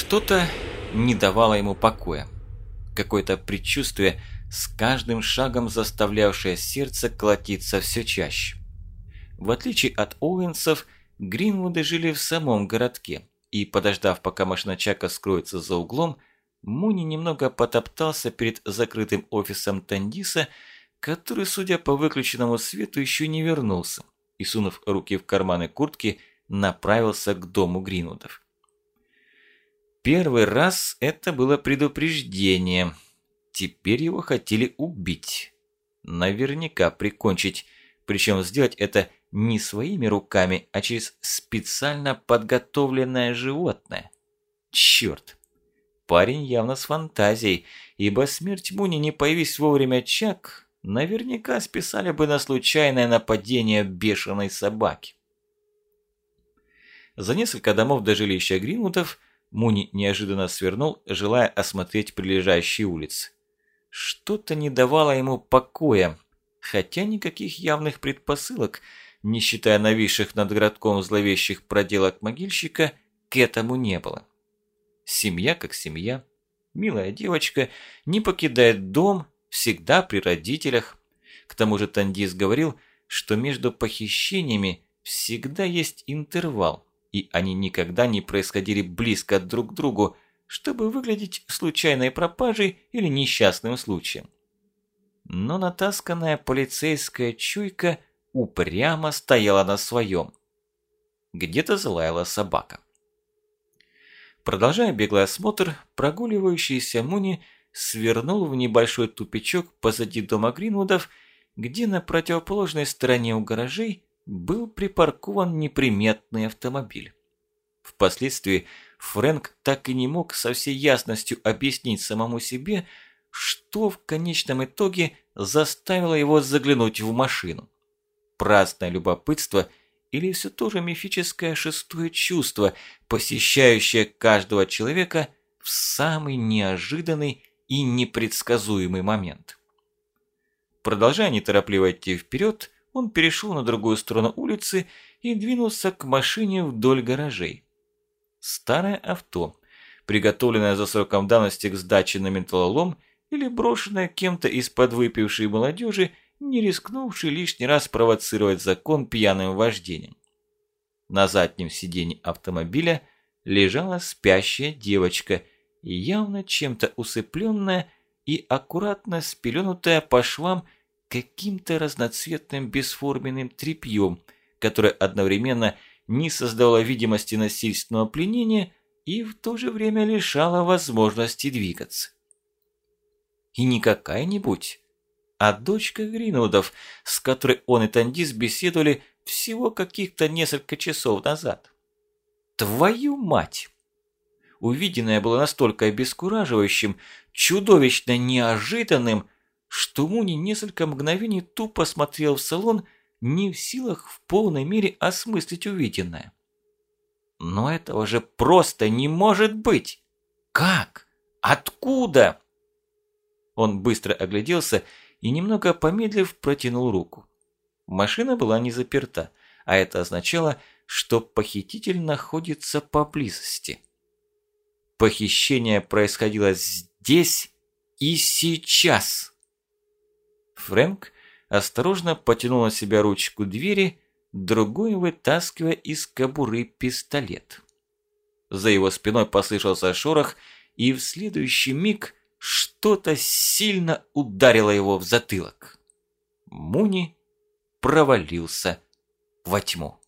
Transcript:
Что-то не давало ему покоя. Какое-то предчувствие, с каждым шагом заставлявшее сердце колотиться все чаще. В отличие от Оуэнсов, Гринвуды жили в самом городке, и, подождав, пока машина Чака скроется за углом, Муни немного потоптался перед закрытым офисом Тандиса, который, судя по выключенному свету, еще не вернулся, и, сунув руки в карманы куртки, направился к дому Гринвудов. Первый раз это было предупреждение. Теперь его хотели убить. Наверняка прикончить. Причем сделать это не своими руками, а через специально подготовленное животное. Черт. Парень явно с фантазией, ибо смерть Муни не появись вовремя Чак, наверняка списали бы на случайное нападение бешеной собаки. За несколько домов до жилища Гринвудов – Муни неожиданно свернул, желая осмотреть прилежащие улицы. Что-то не давало ему покоя, хотя никаких явных предпосылок, не считая нависших над городком зловещих проделок могильщика, к этому не было. Семья как семья, милая девочка, не покидает дом, всегда при родителях. К тому же Тандис говорил, что между похищениями всегда есть интервал – и они никогда не происходили близко друг к другу, чтобы выглядеть случайной пропажей или несчастным случаем. Но натасканная полицейская чуйка упрямо стояла на своем. Где-то залаяла собака. Продолжая беглый осмотр, прогуливающийся Муни свернул в небольшой тупичок позади дома Гринвудов, где на противоположной стороне у гаражей был припаркован неприметный автомобиль. Впоследствии Фрэнк так и не мог со всей ясностью объяснить самому себе, что в конечном итоге заставило его заглянуть в машину. Праздное любопытство или все то же мифическое шестое чувство, посещающее каждого человека в самый неожиданный и непредсказуемый момент. Продолжая неторопливо идти вперед, он перешел на другую сторону улицы и двинулся к машине вдоль гаражей. Старое авто, приготовленное за сроком давности к сдаче на металлолом или брошенное кем-то из подвыпившей молодежи, не рискнувший лишний раз провоцировать закон пьяным вождением. На заднем сиденье автомобиля лежала спящая девочка, явно чем-то усыпленная и аккуратно спеленутая по швам каким-то разноцветным бесформенным тряпьем, которое одновременно не создавало видимости насильственного пленения и в то же время лишало возможности двигаться. И не какая-нибудь, а дочка Гринвудов, с которой он и Тандис беседовали всего каких-то несколько часов назад. Твою мать! Увиденное было настолько обескураживающим, чудовищно неожиданным, что Муни несколько мгновений тупо смотрел в салон, не в силах в полной мере осмыслить увиденное. Но этого же просто не может быть! Как? Откуда? Он быстро огляделся и, немного помедлив, протянул руку. Машина была не заперта, а это означало, что похититель находится поблизости. Похищение происходило здесь и сейчас. Фрэнк осторожно потянул на себя ручку двери, другой вытаскивая из кобуры пистолет. За его спиной послышался шорох, и в следующий миг что-то сильно ударило его в затылок. Муни провалился во тьму.